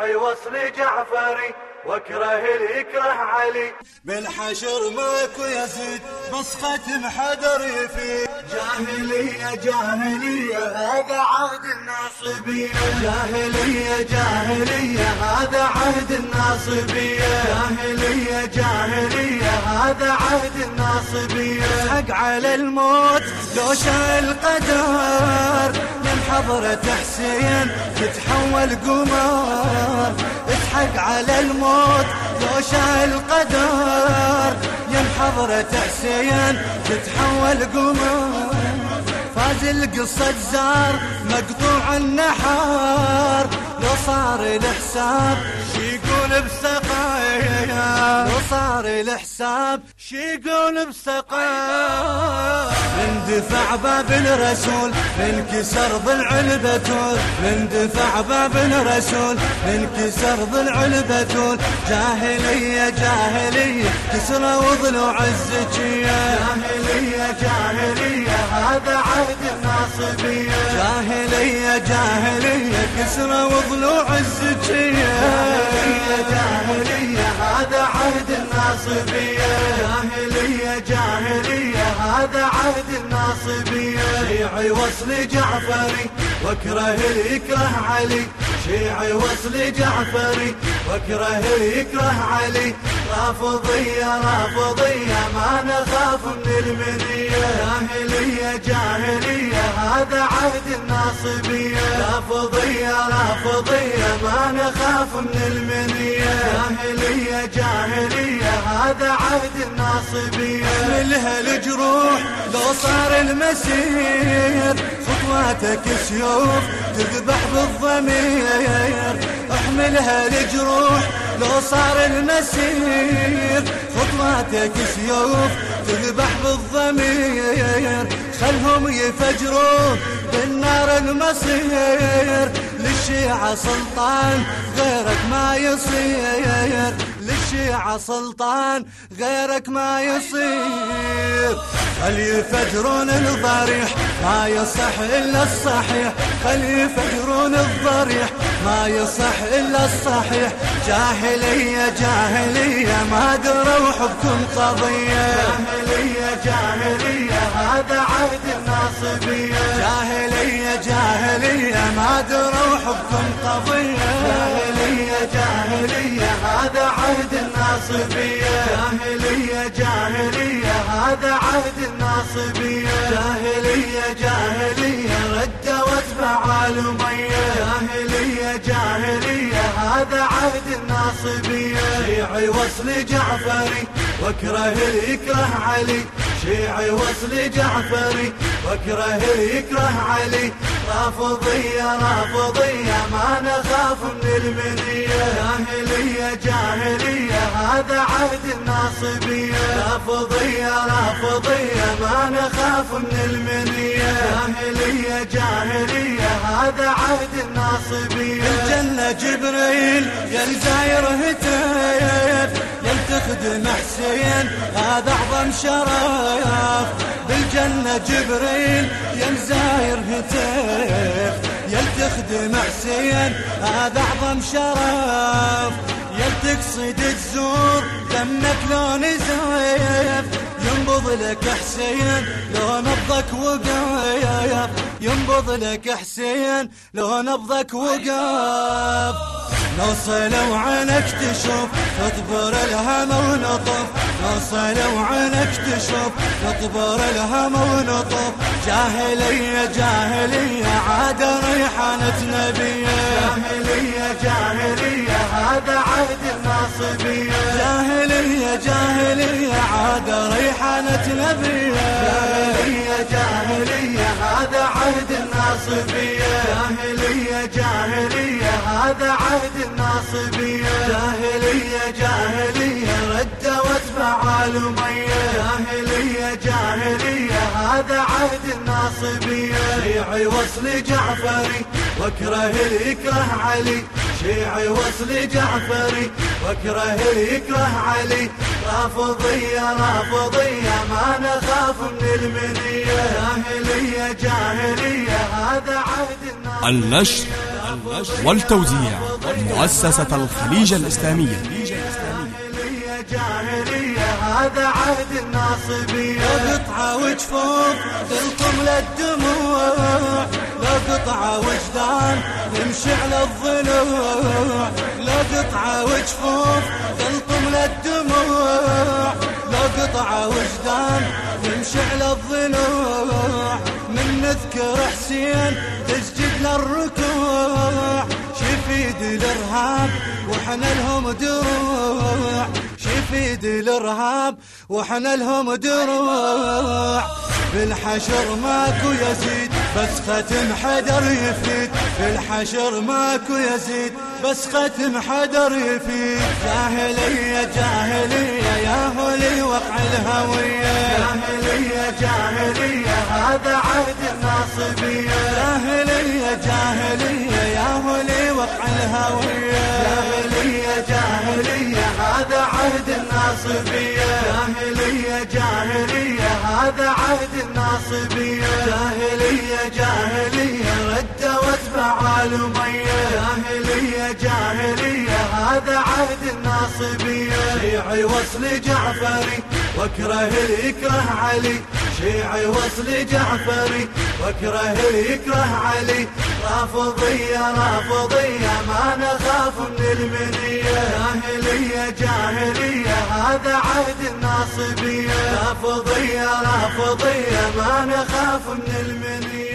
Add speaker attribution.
Speaker 1: شيعي وصل جعفري واكره يكره علي.
Speaker 2: بالحشر ماكو يزيد بس ختم حدر يفيد
Speaker 1: جاهلية جاهلية هذا عهد الناصبية. جاهلية جاهلية هذا عهد الناصبية. جاهلية جاهلية هذا عهد الناصبية.
Speaker 2: حق على الموت لو القدر. من حضرة حسين تتحول قمر. اضحك على الموت لو شاء القدر. يم حضرة حسين تتحول قمر. فاز القصة زار مقطوع النحار لو صار الحساب شي يقول بسقايا لو صار الحساب شي يقول بسقايا اندفع باب الرسول انكسر ضلع البتول. اندفع باب الرسول انكسر ضلع البتول. جاهلية جاهلية كسروا ضلوع الزكية
Speaker 1: جاهلية جاهلية هذا عهد الناصبية.
Speaker 2: جاهلية جاهلية كسروا ضلوع الزكية
Speaker 1: عهد الناصبية شيعي وصل جعفري وأكره اللي يكره علي. شيعي وصل جعفري واكره يكره علي. رافضية رافضية ما نخاف من المنية جاهلية جاهلية هذا عهد الناصبية. رافضية رافضية ما نخاف من المنية جاهلية جاهلية هذا عهد الناصبية.
Speaker 2: احملها الجروح لو صار المسير خطواتك سيوف تذبح بالضمير أحملها الجروح لو صار المسير. خطواتك سيوف تذبح بالضمير خلهم يفجرون بالنار المصير. للشيعة سلطان غيرك ما يصير. للشيعة سلطان غيرك ما يصير. خل يفجرون الضريح ما يصح إلا الصحيح. خل يفجرون الضريح ما يصح إلا الصحيح. جاهلية جاهلية ما دروا حبكم قضية.
Speaker 1: جاهلية جاهلية هذا عهد الناصبية.
Speaker 2: جاهلية جاهلية ما دروا حبكم
Speaker 1: الناصبية جاهلية جاهلية هذا عهد الناصبية. جاهلية جاهلية رد واتبع الأمية جاهلية جاهلية هذا عهد الناصبية. شيعي وصل جعفري واكره يكره علي. شيعي وصل جعفري واكره يكره علي. رافضية رافضية ما نخاف من المنية. جاهلية جاهلية هذا عهد الناصبية. رافضية رافضية ما نخاف من المنية. جاهلية جاهلية هذا عهد الناصبية.
Speaker 2: الجنة جبريل يا الزاير هتاف يا تخدم حسين هذا أعظم شرف. بالجنة جبريل يا الزاير هتاف يا تخدم حسين هذا أعظم شرف. يا تقصد تزور دمك لون زايف ينبض لك حسين لو نبضك وقايف ينبض لك حسين لو نبضك وقاف. نوصل وعينك تشوف تطبر الهم ونطف. نوصل وعينك تشوف تطبر الهم ونطف. جاهلية جاهلية عاد ريحانة نبية.
Speaker 1: جاهلية جاهلية هذا عهد الناصبية.
Speaker 2: جاهلية عاد ريحانة نبية
Speaker 1: جاهلية جاهلية هذا عهد الناصبية. جاهلية جاهلية هذا عهد الناصبية. جاهلية جاهلية رد واتبع الأمية جاهلية جاهلية هذا عهد الناصبية شيعي وصل جعفري واكره يكره علي. شيعي وصل جعفري واكره يكره علي. رافضية رافضية ما نخاف من المنية. جاهلية جاهلية هذا عهد
Speaker 3: النشر والتوزيع مؤسسة الخليج الإسلامية.
Speaker 1: جاهلية. هذا عهد الناصبية
Speaker 2: قطعة وجفوف تلقم للدموع لا قطعة وجدان تمشي على الضلوع. لا قطعة وجفوف تلقم للدموع لا قطعة وجدان تمشي على الضلوع. من نذكر حسين تسجد للركوع. شفيد الإرهاب وحنا لهم دروع شفيد الإرهاب وحنا لهم دروع. بالحشر ماكو يزيد بس ختم حدر يفيد. بالحشر ماكو يزيد بس ختم حدر يفيد. جاهلية جاهلية يا هولي وقع الهوية.
Speaker 1: جاهلية جاهلية هذا عهد الناصبية.
Speaker 2: جاهلية جاهلية يا هولي وقع الهوية.
Speaker 1: جاهلية جاهلية هذا عهد الناصبية. جاهلية جاهلية رد واتبع الأمية جاهلية جاهلية هذا عهد الناصبية. شيعي وصل جعفري واكره يكره علي. شيعي وصل جعفري واكره يكره علي. رافضية رافضية ما نخاف من المنية هذا عهد الناصبية. رافضية رافضية ما نخاف من المنية.